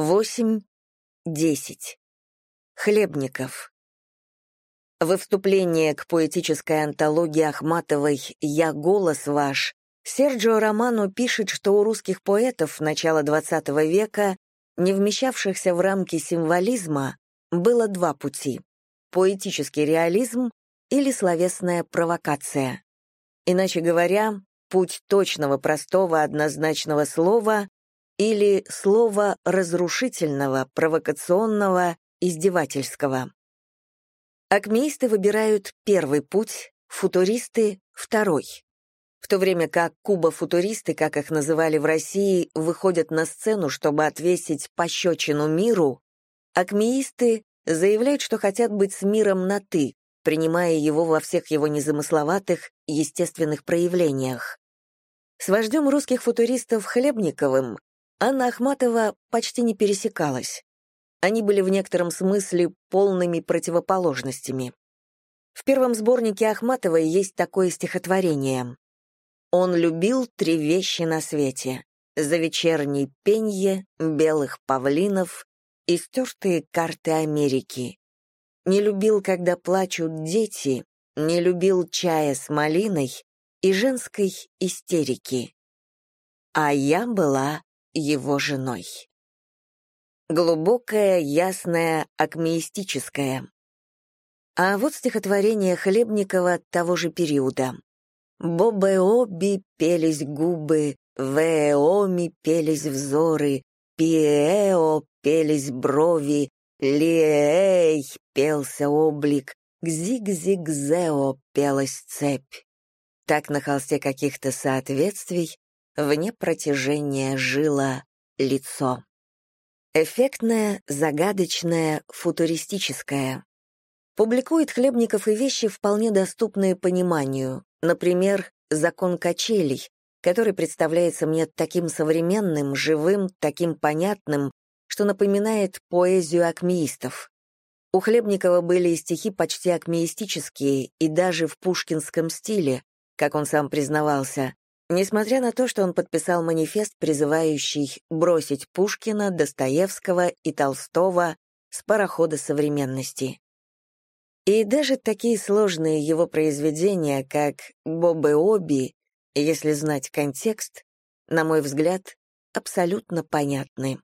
8, 10. Хлебников. Во вступлении к поэтической антологии Ахматовой «Я голос ваш» Серджио Романо пишет, что у русских поэтов начала XX века, не вмещавшихся в рамки символизма, было два пути — поэтический реализм или словесная провокация. Иначе говоря, путь точного, простого, однозначного слова или слова разрушительного, провокационного, издевательского. Акмеисты выбирают первый путь, футуристы — второй. В то время как кубофутуристы, как их называли в России, выходят на сцену, чтобы отвесить пощечину миру, акмеисты заявляют, что хотят быть с миром на «ты», принимая его во всех его незамысловатых, естественных проявлениях. С вождем русских футуристов Хлебниковым Анна Ахматова почти не пересекалась. Они были в некотором смысле полными противоположностями. В первом сборнике Ахматовой есть такое стихотворение. «Он любил три вещи на свете — за вечерней пенье, белых павлинов и стертые карты Америки. Не любил, когда плачут дети, не любил чая с малиной и женской истерики. А я была его женой. Глубокое, ясное, акмеистическое. А вот стихотворение Хлебникова того же периода. «Бобе-оби пелись губы, веоми пелись взоры, пиэо пелись брови, лиэй пелся облик, гзиг-зиг-зео пелась цепь». Так на холсте каких-то соответствий вне протяжения жило лицо. Эффектное, загадочное, футуристическое. Публикует хлебников и вещи, вполне доступные пониманию. Например, «Закон качелей», который представляется мне таким современным, живым, таким понятным, что напоминает поэзию акмеистов. У Хлебникова были стихи почти акмеистические и даже в пушкинском стиле, как он сам признавался, Несмотря на то, что он подписал манифест, призывающий бросить Пушкина, Достоевского и Толстого с парохода современности. И даже такие сложные его произведения, как «Бобы Оби», если знать контекст, на мой взгляд, абсолютно понятны.